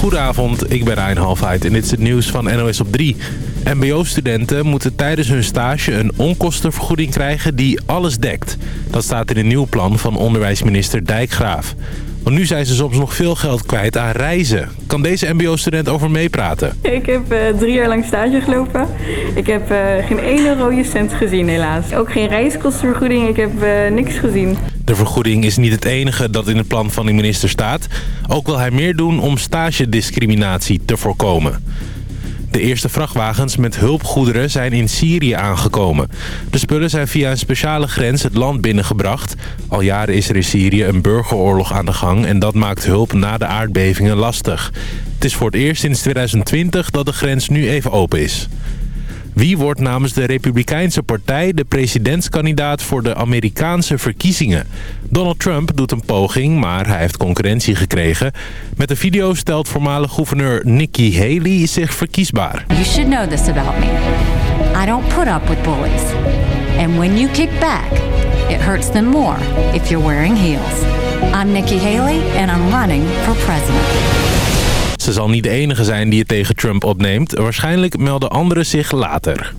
Goedenavond, ik ben Rijn Halfheid en dit is het nieuws van NOS op 3. MBO-studenten moeten tijdens hun stage een onkostenvergoeding krijgen die alles dekt. Dat staat in een nieuw plan van onderwijsminister Dijkgraaf. Want nu zijn ze soms nog veel geld kwijt aan reizen. Kan deze mbo-student over meepraten? Ik heb uh, drie jaar lang stage gelopen. Ik heb uh, geen ene rode cent gezien helaas. Ook geen reiskostenvergoeding, ik heb uh, niks gezien. De vergoeding is niet het enige dat in het plan van de minister staat. Ook wil hij meer doen om stagediscriminatie te voorkomen. De eerste vrachtwagens met hulpgoederen zijn in Syrië aangekomen. De spullen zijn via een speciale grens het land binnengebracht. Al jaren is er in Syrië een burgeroorlog aan de gang... en dat maakt hulp na de aardbevingen lastig. Het is voor het eerst sinds 2020 dat de grens nu even open is. Wie wordt namens de Republikeinse Partij de presidentskandidaat voor de Amerikaanse verkiezingen? Donald Trump doet een poging, maar hij heeft concurrentie gekregen. Met de video stelt voormalig gouverneur Nikki Haley zich verkiesbaar. You should know this about me. I don't put up with bullies. And when you kick back, it hurts them more if you're wearing heels. I'm Nikki Haley and I'm running for president. Ze zal niet de enige zijn die het tegen Trump opneemt. Waarschijnlijk melden anderen zich later.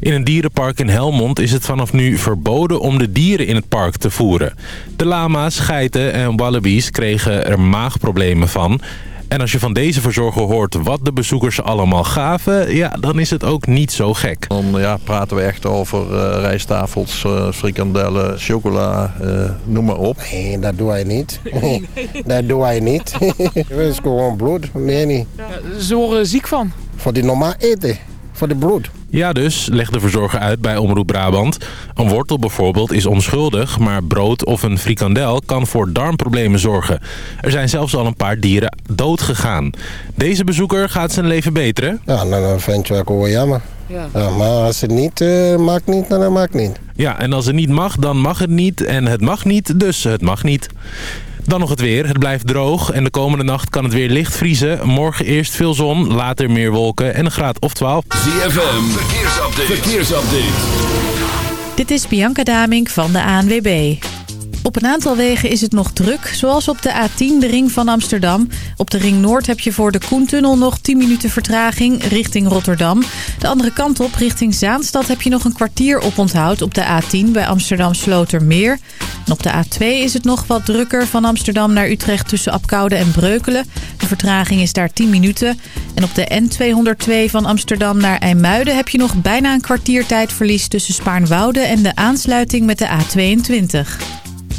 In een dierenpark in Helmond is het vanaf nu verboden om de dieren in het park te voeren. De lama's, geiten en wallabies kregen er maagproblemen van. En als je van deze verzorger hoort wat de bezoekers allemaal gaven... ja, dan is het ook niet zo gek. Dan ja, praten we echt over uh, rijsttafels, uh, frikandellen, chocola, uh, noem maar op. Nee, dat doe hij niet. dat doe hij niet. Het is gewoon bloed, meer niet. Ja, ze worden ziek van. Voor die normaal eten, voor de bloed. Ja dus, legt de verzorger uit bij Omroep Brabant. Een wortel bijvoorbeeld is onschuldig, maar brood of een frikandel kan voor darmproblemen zorgen. Er zijn zelfs al een paar dieren dood gegaan. Deze bezoeker gaat zijn leven beteren. Ja, nou, dan vind je wel jammer. Ja. ja. maar als het niet uh, mag niet, dan mag het niet. Ja, en als het niet mag, dan mag het niet. En het mag niet, dus het mag niet. Dan nog het weer. Het blijft droog en de komende nacht kan het weer licht vriezen. Morgen eerst veel zon, later meer wolken en een graad of 12. ZFM, verkeersupdate. verkeersupdate. Dit is Bianca Damink van de ANWB. Op een aantal wegen is het nog druk, zoals op de A10, de ring van Amsterdam. Op de ring Noord heb je voor de Koentunnel nog 10 minuten vertraging richting Rotterdam. De andere kant op, richting Zaanstad, heb je nog een kwartier op onthoud op de A10 bij Amsterdam Slotermeer. En op de A2 is het nog wat drukker van Amsterdam naar Utrecht tussen Apkoude en Breukelen. De vertraging is daar 10 minuten. En op de N202 van Amsterdam naar IJmuiden heb je nog bijna een kwartier tijdverlies tussen Spaarnwoude en de aansluiting met de A22.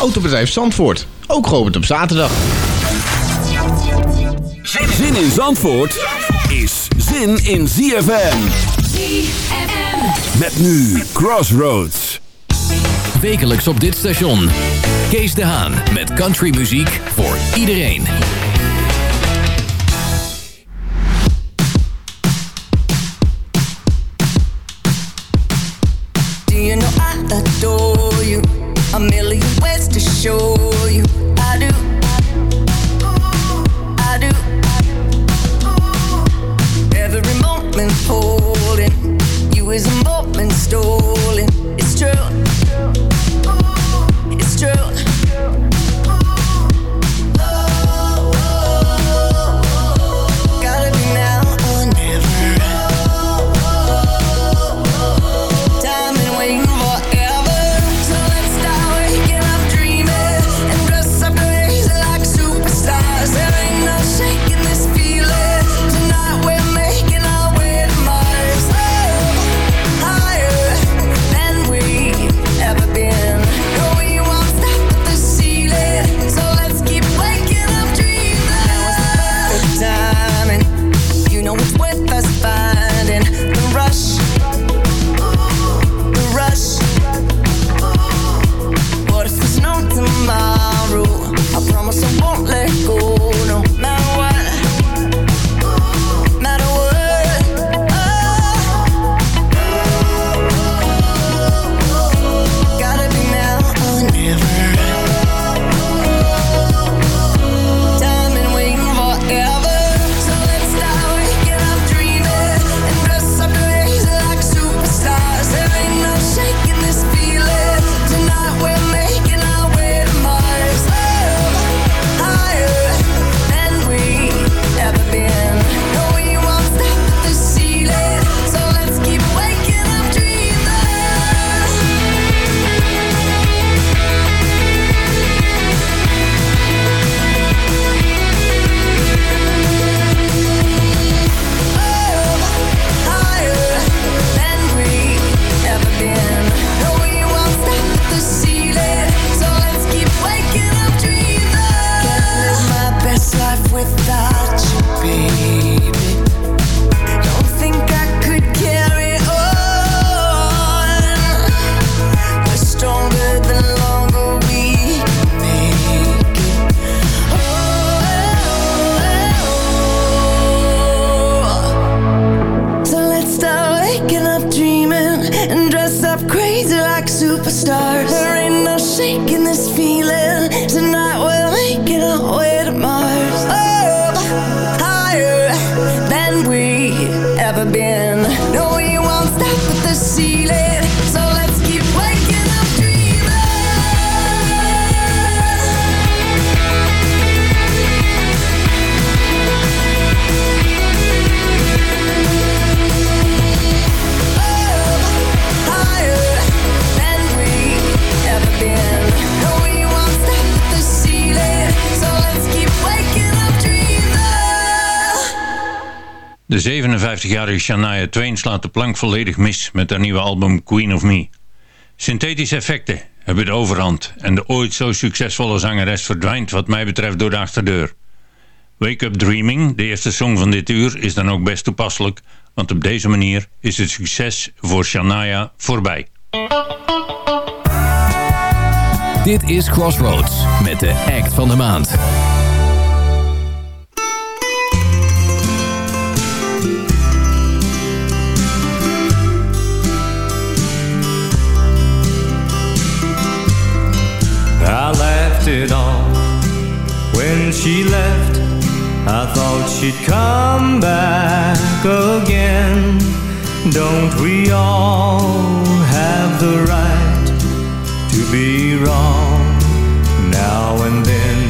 Autobedrijf Zandvoort. Ook geopend op zaterdag. Zin in Zandvoort is zin in ZFM. ZFM. Met nu Crossroads. Wekelijks op dit station. Kees de Haan met countrymuziek voor iedereen. 55-jarige Shania Twain slaat de plank volledig mis met haar nieuwe album Queen of Me. Synthetische effecten hebben de overhand en de ooit zo succesvolle zangeres verdwijnt wat mij betreft door de achterdeur. Wake Up Dreaming, de eerste song van dit uur, is dan ook best toepasselijk, want op deze manier is het succes voor Shania voorbij. Dit is Crossroads met de act van de maand. She left. I thought she'd come back again. Don't we all have the right to be wrong now and then?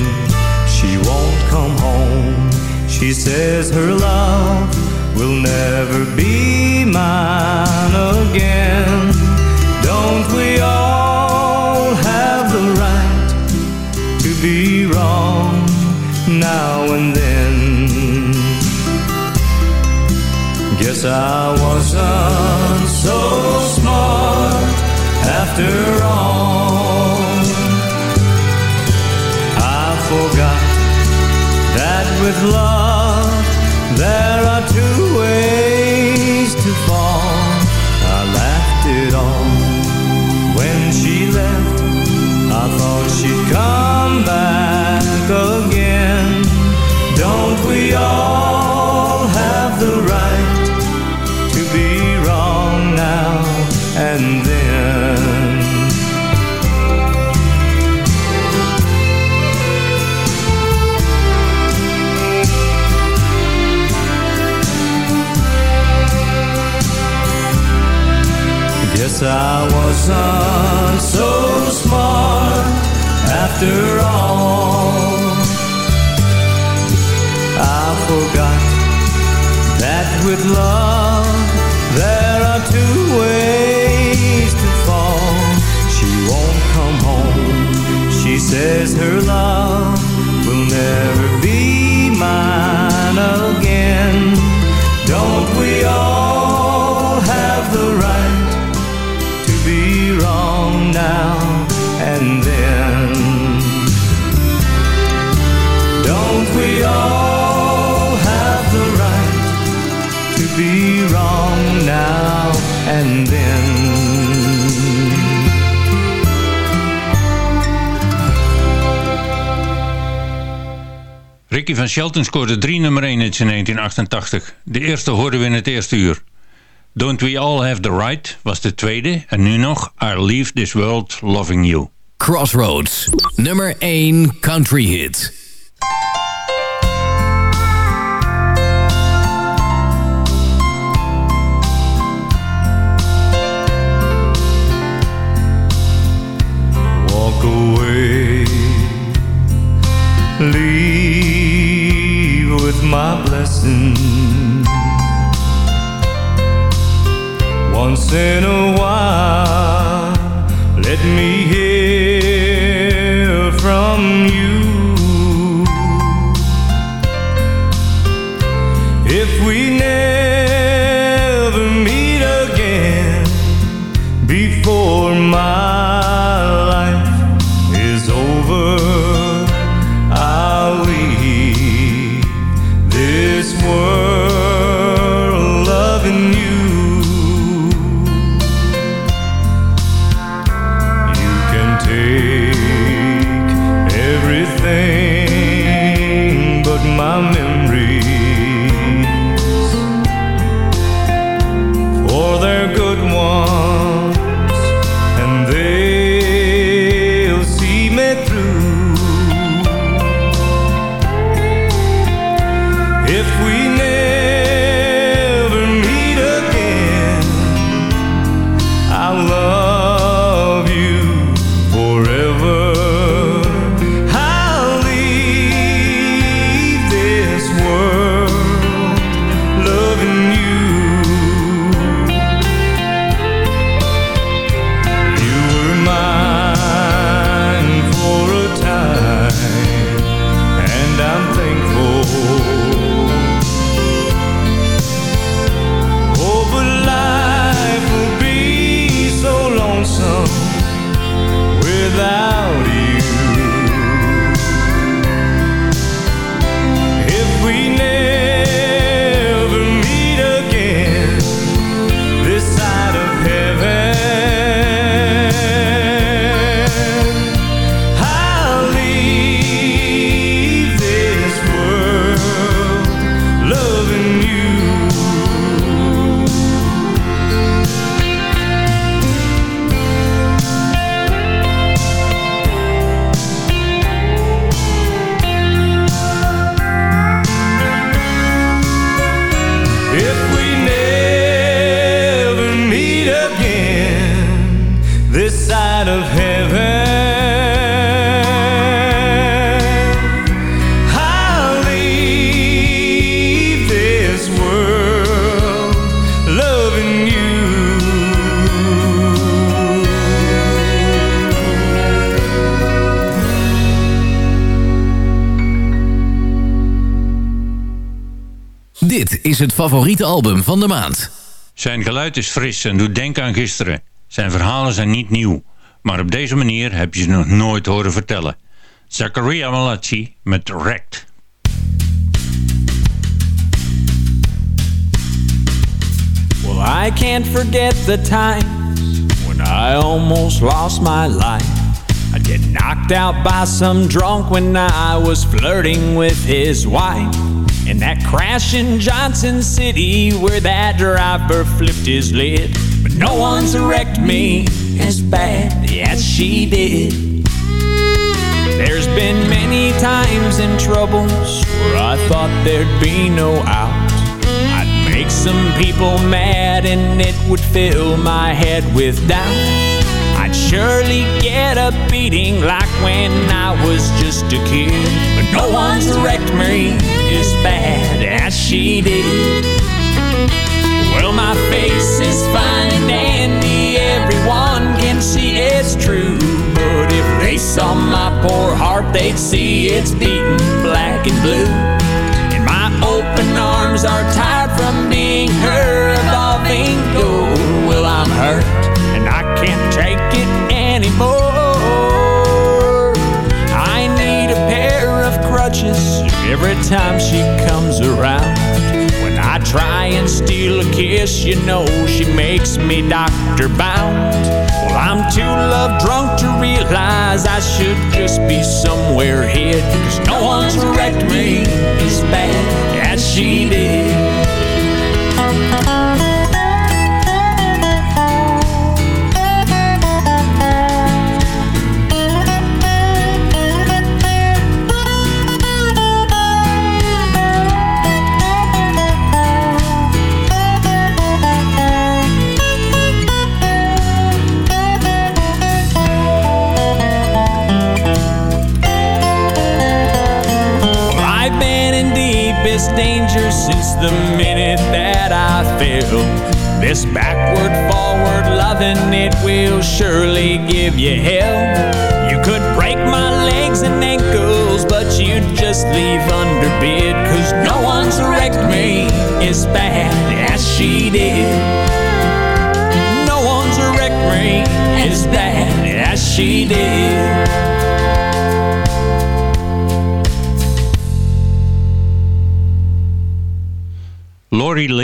She won't come home. She says her love will never be mine again. And then? Guess I wasn't so smart after all. I forgot that with love there are two ways I wasn't so smart after all. I forgot that with love there are two ways Ricky van Shelton scoorde drie nummer 1 hits in 1988. De eerste hoorden we in het eerste uur. Don't We All Have The Right was de tweede en nu nog I Leave This World Loving You. Crossroads, nummer 1 country hit. walk away. Leave with my blessing. Once in a while, let me hear from you. My memories, is het favoriete album van de maand. Zijn geluid is fris en doet denken aan gisteren. Zijn verhalen zijn niet nieuw. Maar op deze manier heb je ze nog nooit horen vertellen. Zachariah Malachi met Wrecked. Well, I can't forget the times when I almost lost my life. I'd get knocked out by some drunk when I was flirting with his wife. And that crash in Johnson City where that driver flipped his lid. But no one's wrecked me as bad as she did. There's been many times in troubles where I thought there'd be no out. I'd make some people mad and it would fill my head with doubt. I'd surely get a beating like when I was just a kid. But no one's wrecked me as bad as she did. Well, my face is fine and dandy, everyone can see it's true. But if they saw my poor heart, they'd see it's beaten black and blue. And my open arms are tired from being her revolving door. Well, I'm hurt and I can't take it anymore. Crutches every time she comes around. When I try and steal a kiss, you know she makes me doctor bound. Well, I'm too love drunk to realize I should just be somewhere hid. Cause no one's wrecked me as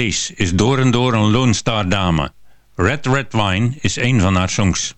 Lace is door en door een Lone Star dame. Red Red Wine is een van haar songs.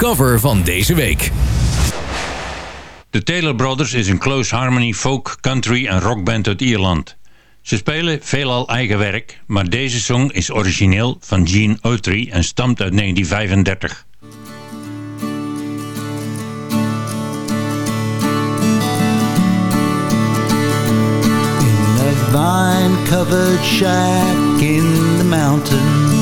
Cover van deze week. De Taylor Brothers is een close harmony folk, country en rockband uit Ierland. Ze spelen veelal eigen werk, maar deze song is origineel van Gene Autry en stamt uit 1935. vine-covered shack in the mountains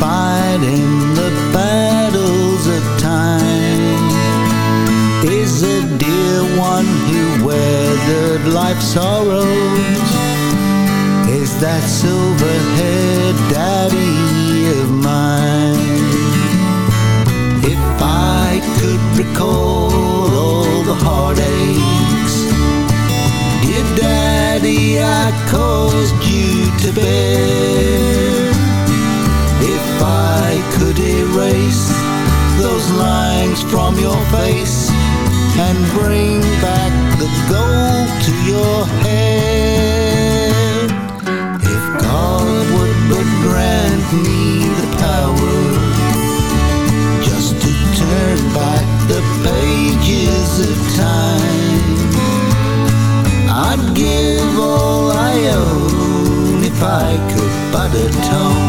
fighting the battles of time. Is a dear one who weathered life's sorrows Is that silver-haired daddy of mine? If I could recall all the heartaches Dear Daddy, I caused you to bear. If I could erase those lines from your face and bring back the gold to your hair. If God would but grant me the power just to turn back the pages of time. I'd give all I own if I could but atone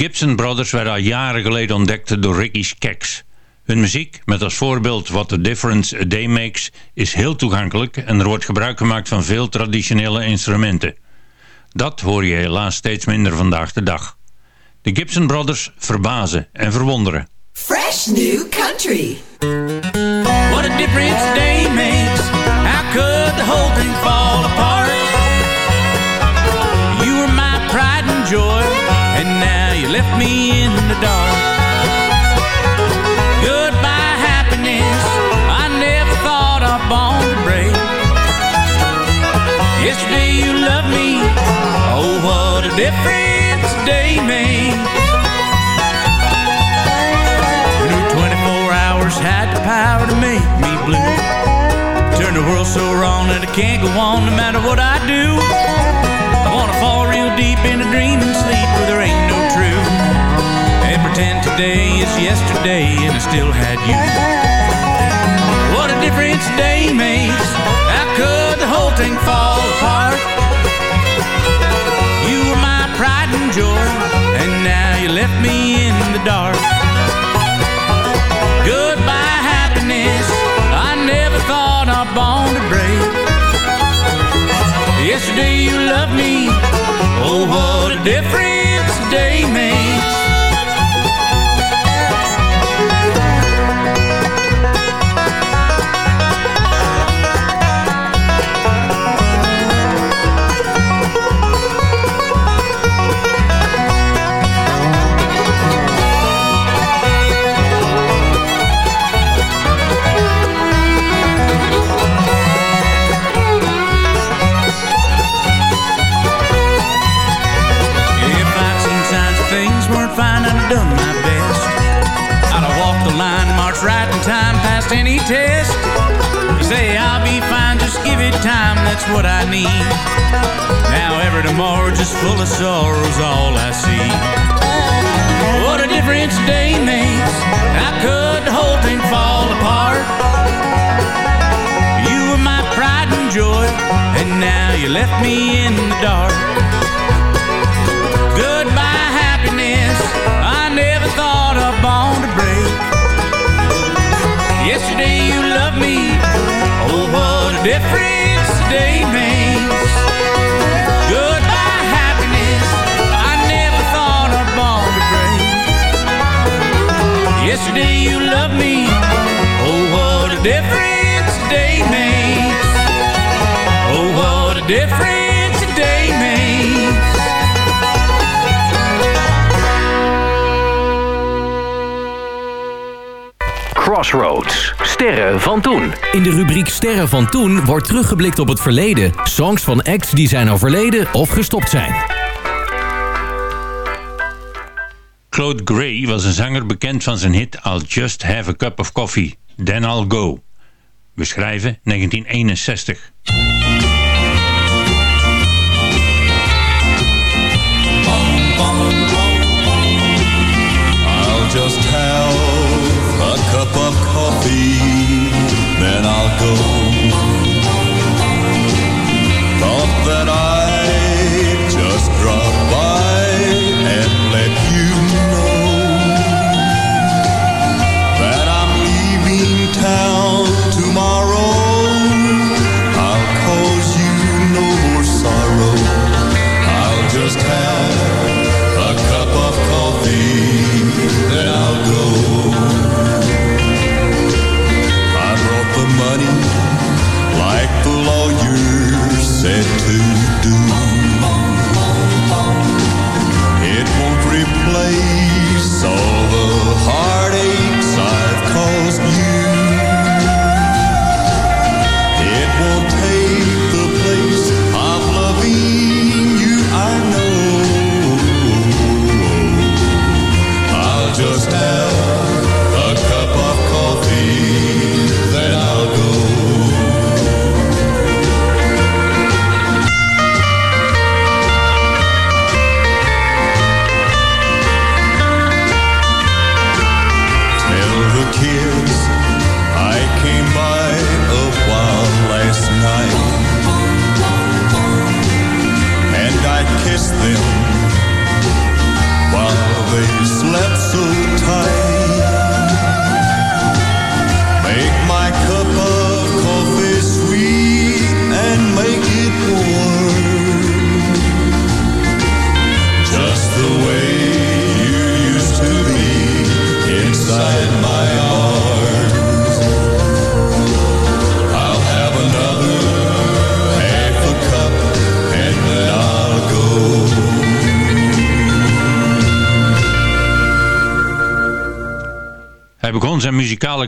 Gibson Brothers werden al jaren geleden ontdekt door Ricky Skaggs. Hun muziek, met als voorbeeld What the Difference a Day Makes, is heel toegankelijk en er wordt gebruik gemaakt van veel traditionele instrumenten. Dat hoor je helaas steeds minder vandaag de dag. De Gibson Brothers verbazen en verwonderen. Fresh new country. What a difference a day makes. How could the whole thing fall apart? You left me in the dark. Goodbye, happiness. I never thought I'd born to break. Yesterday you loved me. Oh, what a difference a day. You knew 24 hours had the power to make me blue. Turn the world so wrong that I can't go on no matter what I do. I wanna fall real deep in a dream and sleep no truth. And today is yesterday and I still had you. What a difference a day makes. How could the whole thing fall apart? You were my pride and joy, and now you left me in the dark. Goodbye, happiness. I never thought I'd born to break. Yesterday you loved me. Oh, what a difference a day makes. Marched right in time past any test. You say I'll be fine, just give it time, that's what I need. Now every tomorrow just full of sorrows, all I see. What a difference a day makes. How could the whole thing fall apart? You were my pride and joy, and now you left me in the dark. Goodbye, happiness. I never thought bond to break. Yesterday you loved me. Oh, what a difference a day makes. Goodbye, happiness. I never thought a bond to break. Yesterday you loved me. Oh, what a difference a day makes. Oh, what a difference Crossroads. Sterren van toen. In de rubriek Sterren van toen wordt teruggeblikt op het verleden. Songs van acts die zijn overleden of gestopt zijn. Claude Gray was een zanger bekend van zijn hit I'll Just Have a Cup of Coffee, Then I'll Go. We schrijven 1961.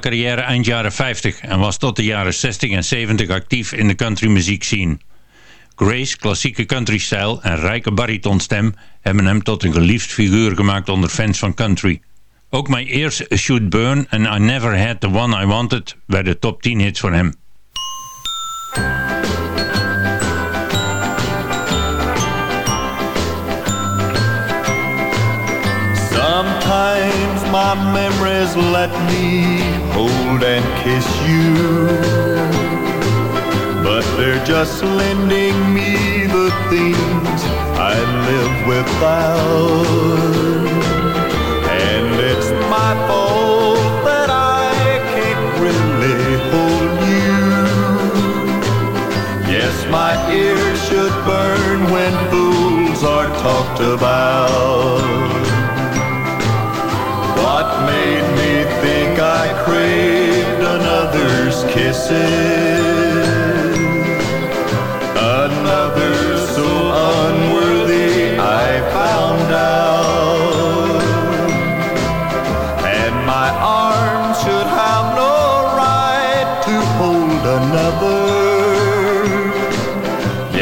Carrière eind jaren 50 en was tot de jaren 60 en 70 actief in de countrymuziek scene. Gray's klassieke countrystijl en rijke baritonstem hebben hem tot een geliefd figuur gemaakt onder fans van country. Ook My Ears Should Burn en I Never Had The One I Wanted werden top 10 hits voor hem. Sometimes my memories let me hold and kiss you. But they're just lending me the things I live without. And it's my fault that I can't really hold you. Yes, my ears should burn when fools are talked about. What made me think I kisses? Another so unworthy, I found out. And my arms should have no right to hold another.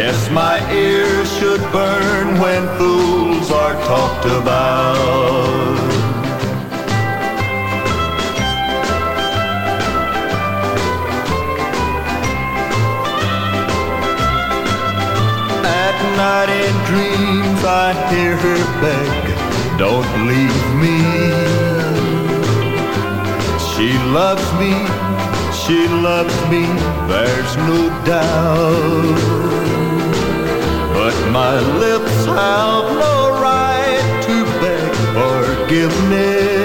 Yes, my ears should burn when fools are talked about. Beg, don't leave me. She loves me, she loves me, there's no doubt. But my lips have no right to beg forgiveness.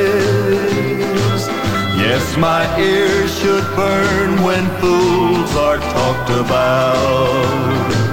Yes, my ears should burn when fools are talked about.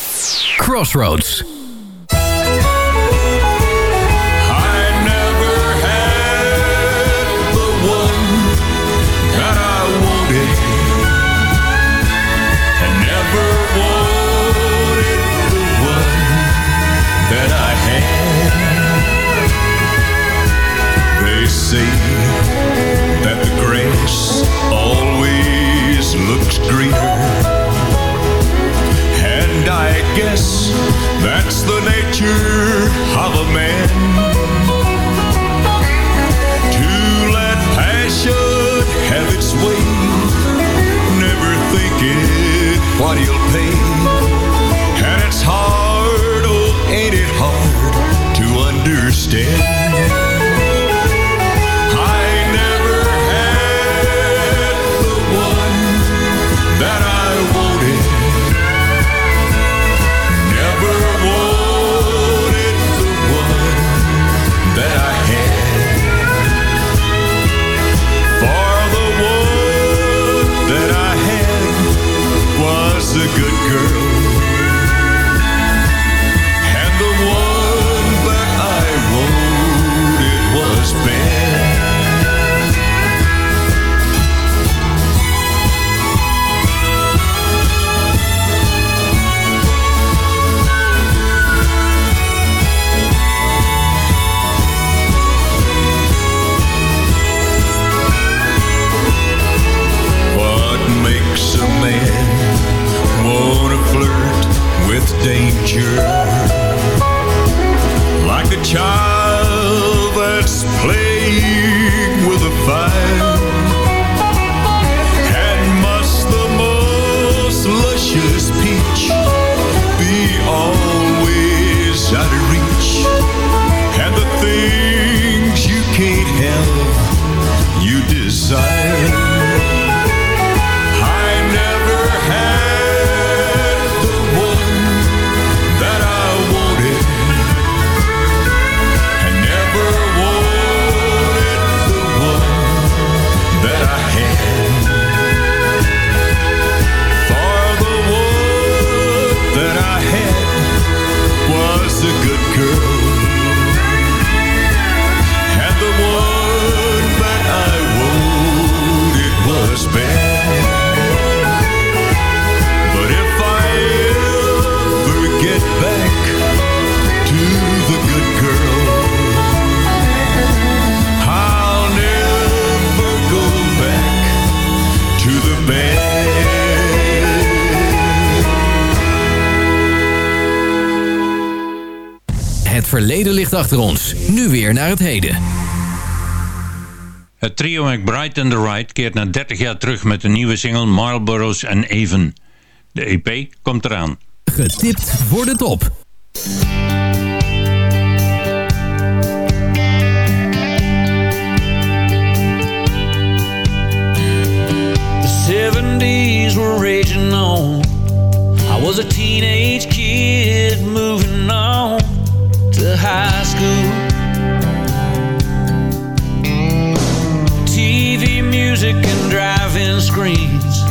Crossroads. Understand? Weer naar het heden. Het trio McBride and the Ride keert na 30 jaar terug met een nieuwe single Marlboroughs and Avon. De EP komt eraan. Getipt voor de top. The 70s were raging on. I was a teenage kid moving on to high school. music and driving screens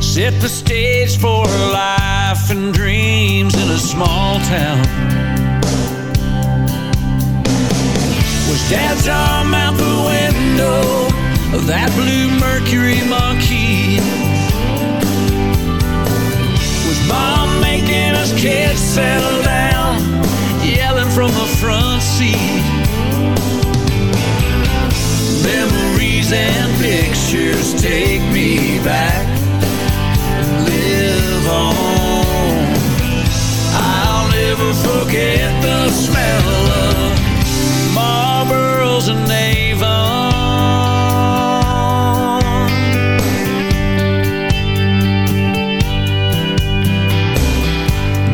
set the stage for life and dreams in a small town. Was Dad's arm out the window of that blue Mercury Marquis? Was Mom making us kids settle down, yelling from the front seat? and pictures take me back and live on. I'll never forget the smell of Marlboros and Avon.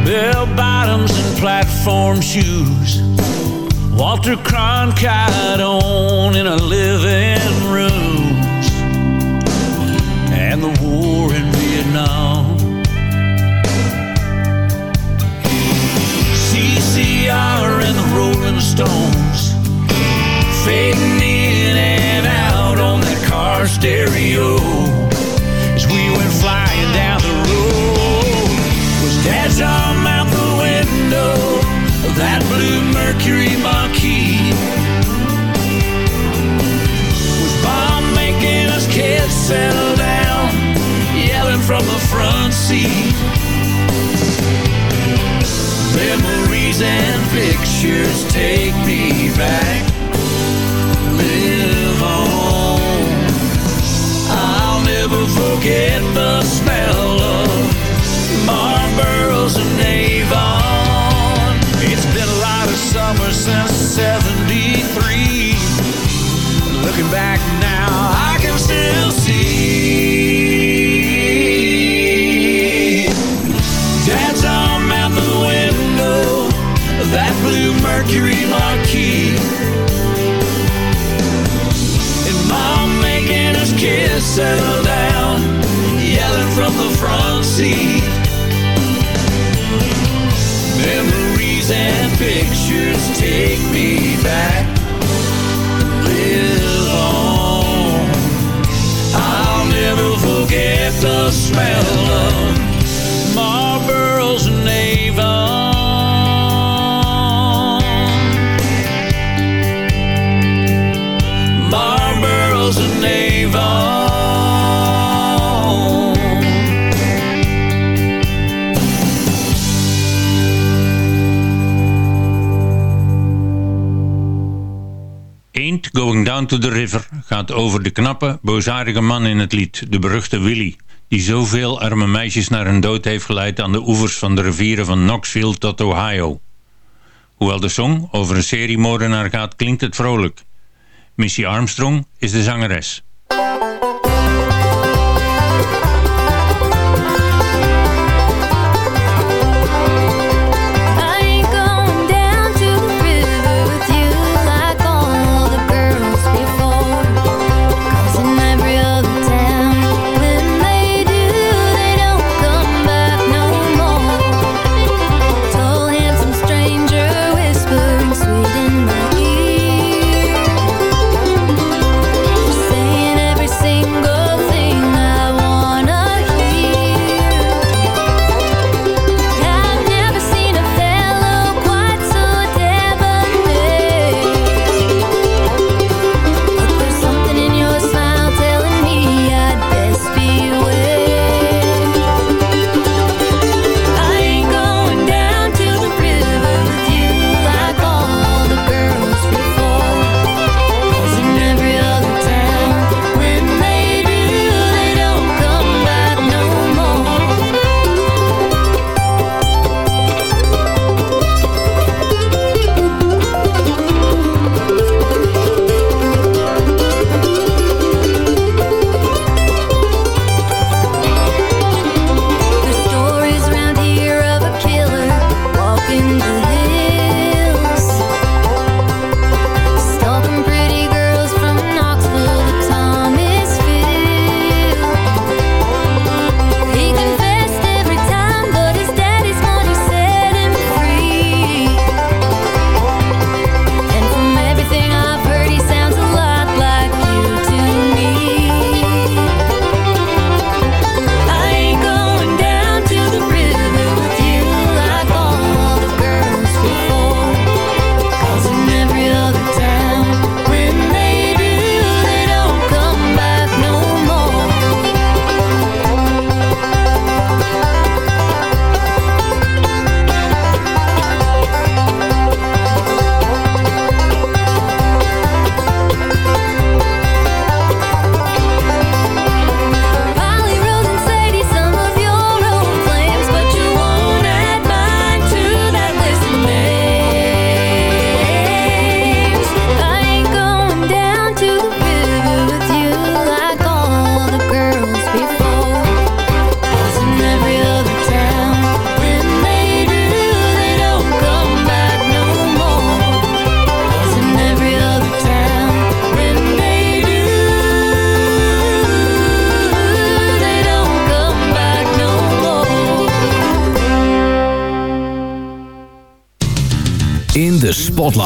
Bell bottoms and platform shoes Walter Cronkite on in a living rooms. And the war in Vietnam. CCR and the Rolling Stones. Fading in and out on that car stereo. Front seat? Memories and pictures take me back. Live on. I'll never forget the smell of Marlboros and Avon. It's been a lot of summers since 73. Looking back now, I can still Mercury Marquis. And Mom making us kids settle down, yelling from the front seat. Memories and pictures take me back. Live on. I'll never forget the smell of Ain't Going Down to the River gaat over de knappe, boosaardige man in het lied, de beruchte Willy, die zoveel arme meisjes naar hun dood heeft geleid aan de oevers van de rivieren van Knoxville tot Ohio. Hoewel de song over een seriemoordenaar gaat, klinkt het vrolijk. Missy Armstrong is de zangeres.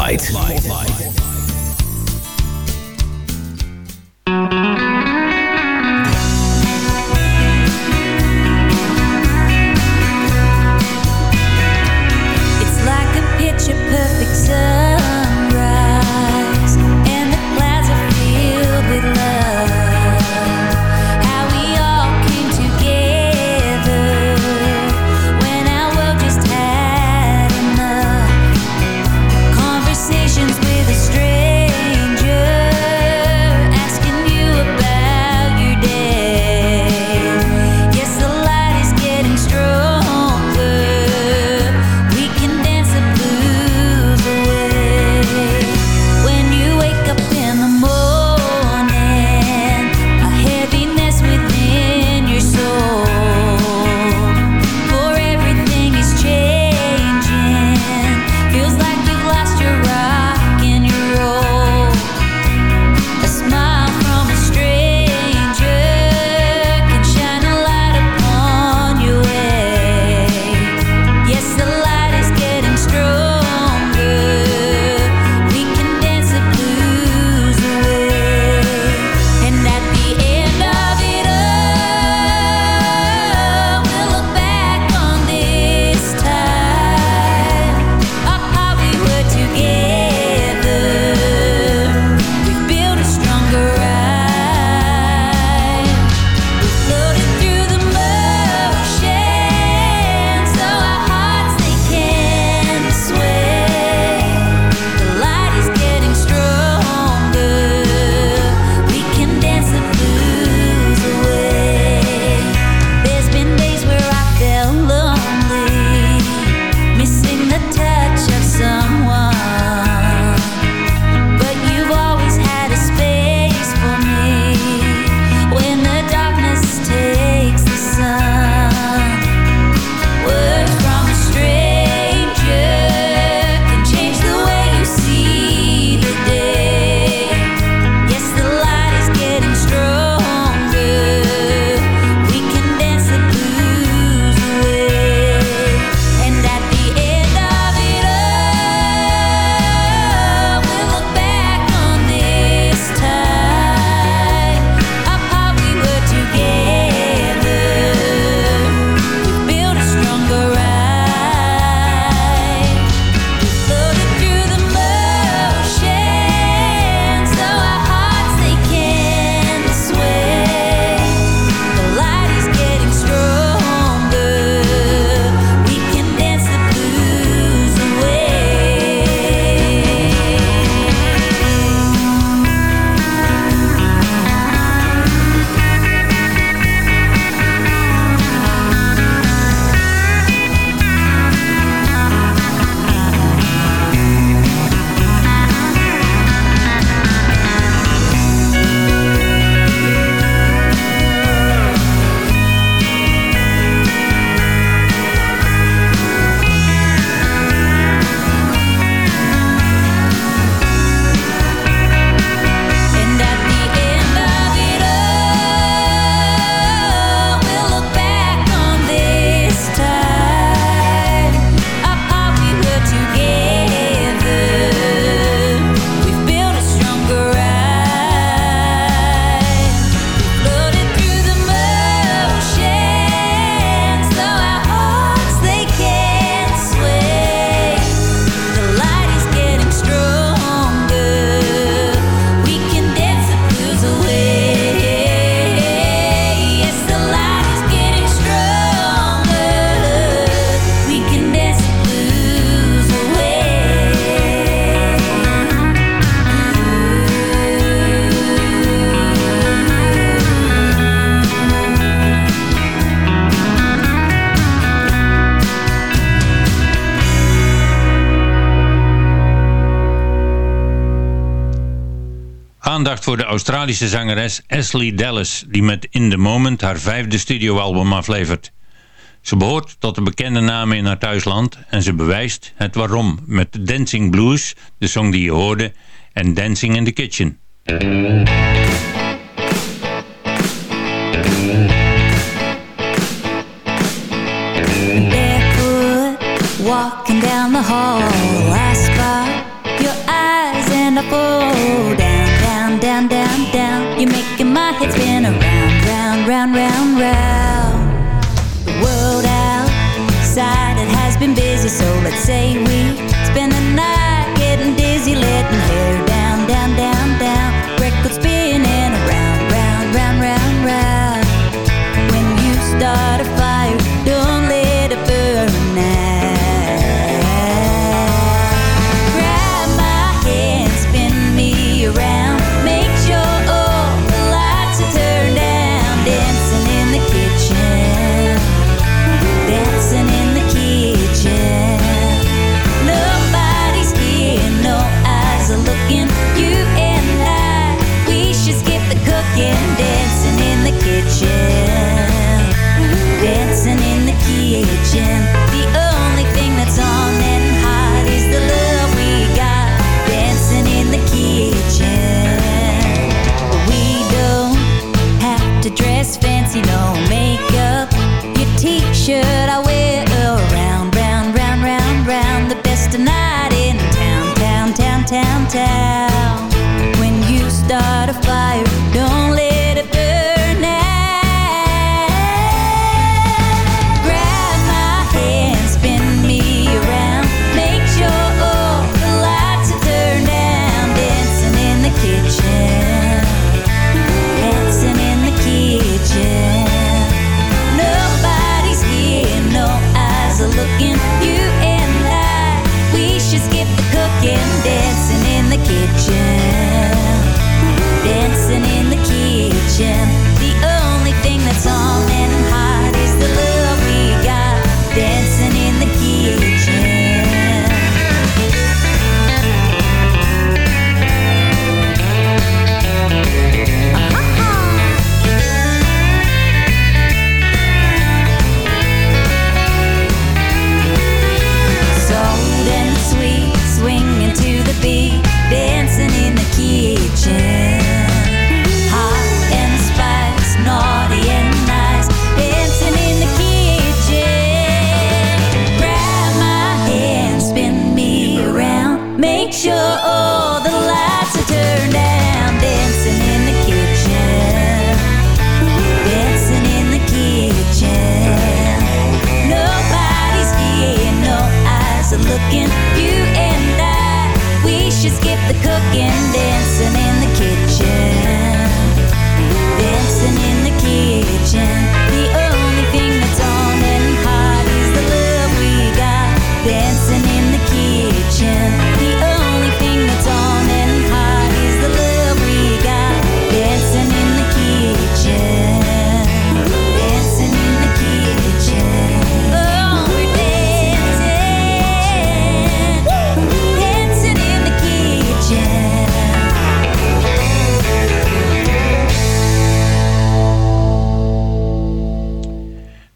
Spotlight. Spotlight. de Australische zangeres Ashley Dallas, die met In The Moment haar vijfde studioalbum aflevert. Ze behoort tot de bekende namen in haar thuisland en ze bewijst het waarom met Dancing Blues, de song die je hoorde, en Dancing in the Kitchen. Walking down the hall been busy, so let's say we spend the night getting dizzy, letting hair down, down, down, down. Record spinning around, round, round, round, round. When you start. sure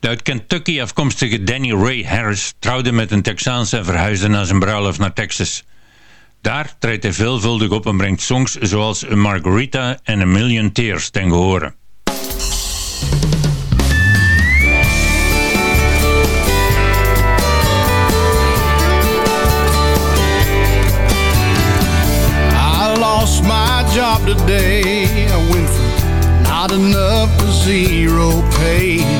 Uit Kentucky afkomstige Danny Ray Harris trouwde met een Texaanse en verhuisde na zijn bruiloft naar Texas. Daar treedt hij veelvuldig op en brengt songs zoals Margarita en A Million Tears ten gehore. I lost my job today. I went from not enough to zero pay.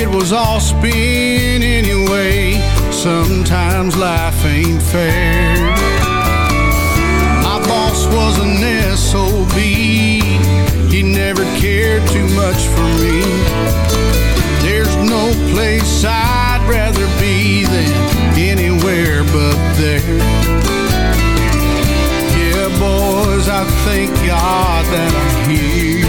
it was all spin anyway. Sometimes life ain't fair. My boss was an SOB, he never cared too much for me. There's no place I'd rather be than anywhere but there. Yeah, boys, I thank God that I'm here.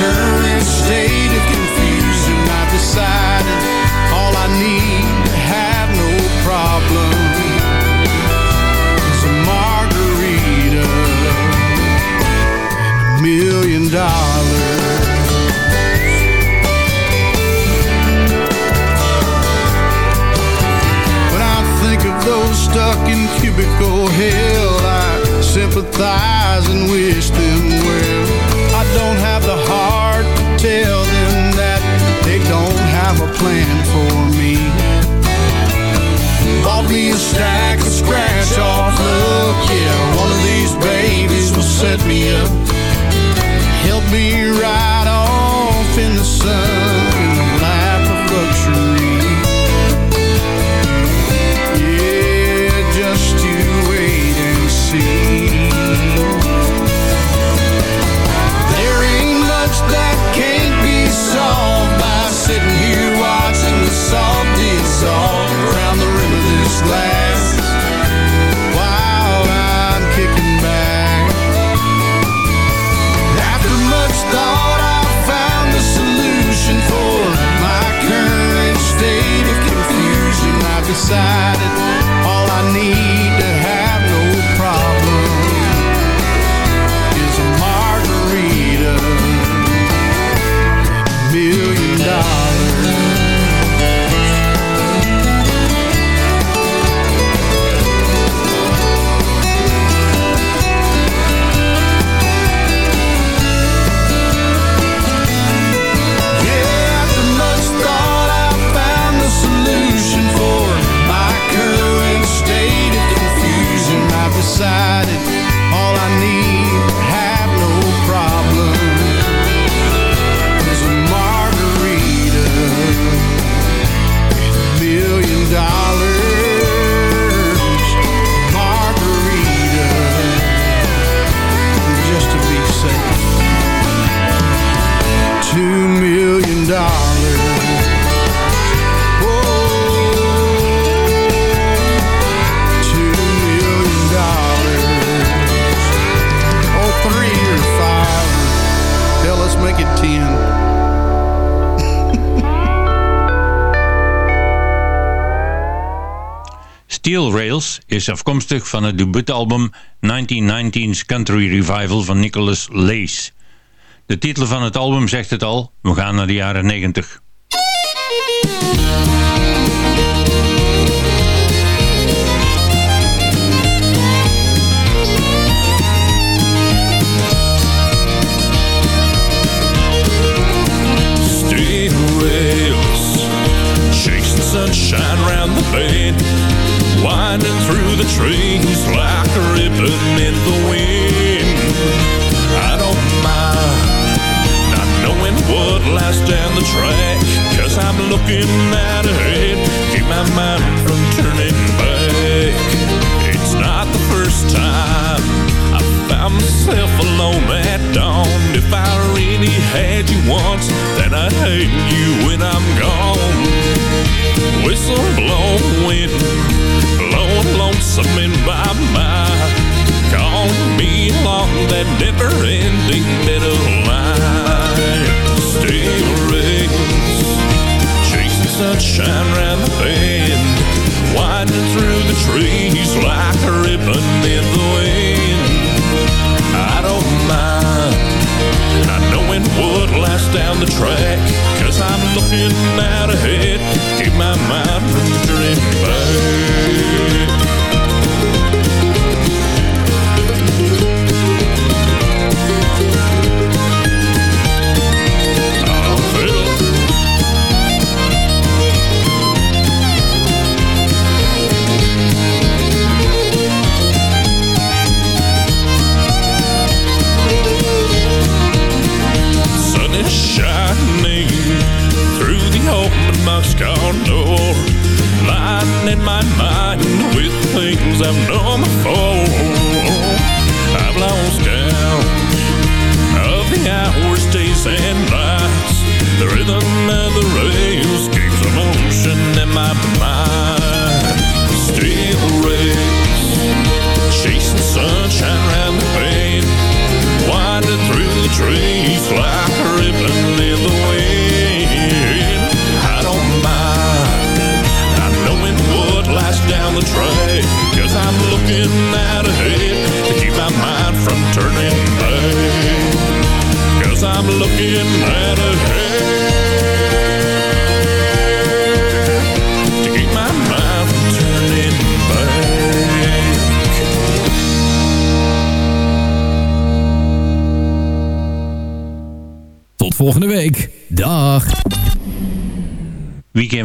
current state of confusion I've decided all I need to have no problem. Is a margarita and a million dollars. When I think of those stuck in cubicle hell I sympathize and wish them well. I don't tell them that they don't have a plan for me. Bought me a stack of scratch off luck, yeah. One of these babies will set me up. Help me Steel Rails is afkomstig van het debuutalbum 1919's Country Revival van Nicholas Lace. De titel van het album zegt het al, we gaan naar de jaren 90. Bend, winding through the trees like a ribbon in the wind. I don't mind not knowing what lies down the track, cause I'm looking out ahead, keep my mind from turning back. It's not the first time I found myself alone at dawn. If I really had you once, then I hate you when I'm gone. Whistle blowing, blowing lonesome in my mind. Calling me along that never-ending middle line. Still rings, chasing sunshine round the bend, winding through the trees like a ribbon in the wind. I don't mind what lies down the track, cause I'm looking out ahead, keep my mind from turning back.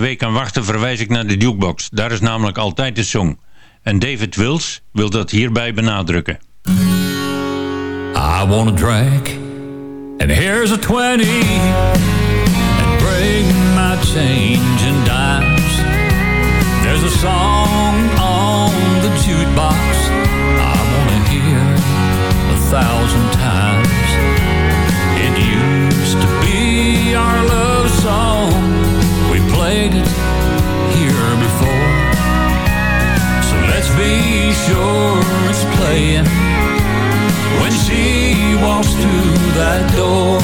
Week kan wachten verwijs ik naar de jukebox. Daar is namelijk altijd de song. En David Wills wil dat hierbij benadrukken. I want a drink, and here's a 20, and bring my change in dimes. There's a song on the jukebox I want to hear a thousand times. It used to be our love here before. So let's be sure it's playing when she walks through that door.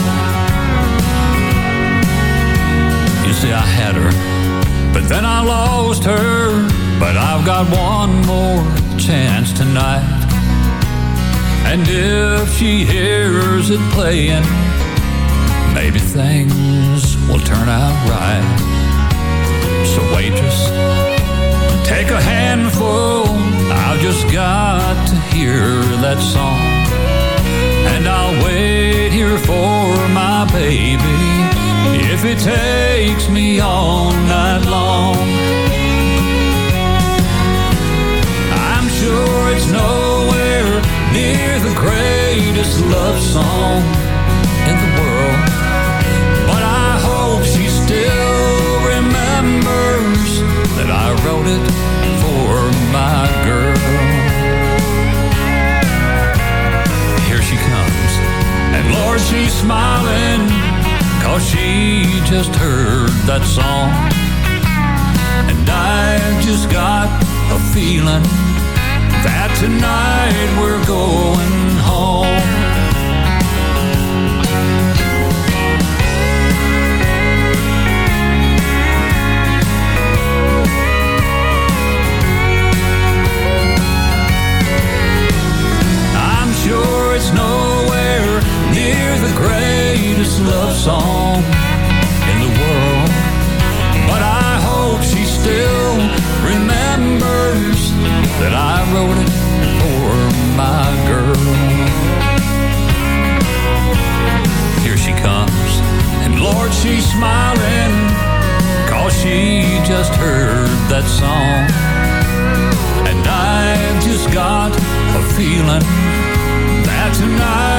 You see, I had her, but then I lost her. But I've got one more chance tonight. And if she hears it playing, maybe things will turn out right. So, waitress, take a handful. I've just got to hear that song. And I'll wait here for my baby if it takes me all night long. I'm sure it's nowhere near the greatest love song it for my girl. Here she comes, and Lord, she's smiling, cause she just heard that song. And I've just got a feeling that tonight we're going home. Greatest love song in the world. But I hope she still remembers that I wrote it for my girl. Here she comes, and Lord, she's smiling, cause she just heard that song. And I've just got a feeling that tonight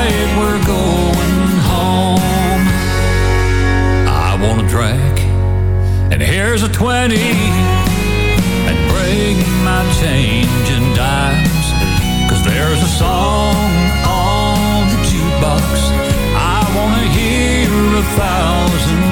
I drink, and here's a 20, and bring my change in dimes. Cause there's a song on the jukebox. I wanna hear a thousand